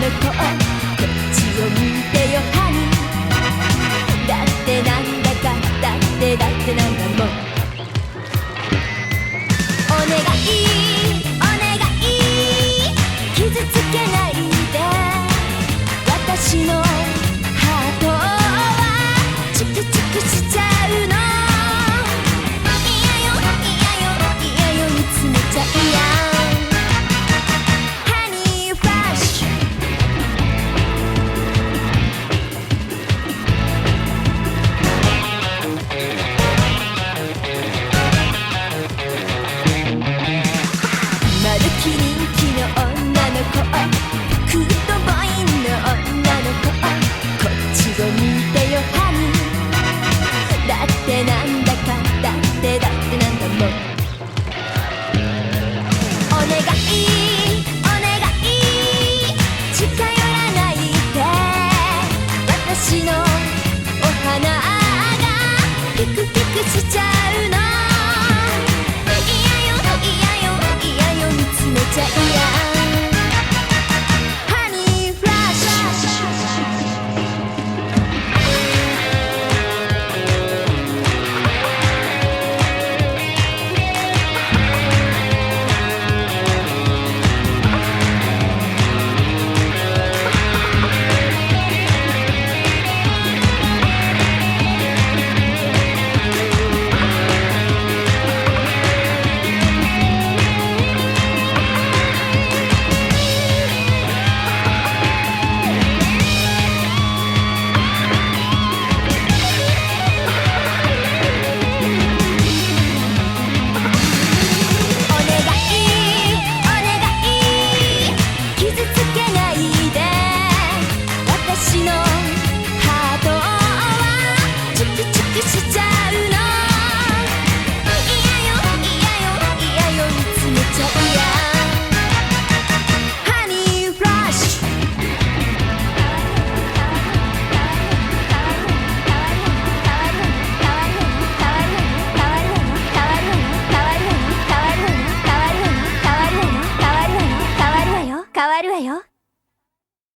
の子こっちを見てよハニーだってなんだかだってだってなんだもん。お願い。花がピクピクしちゃうの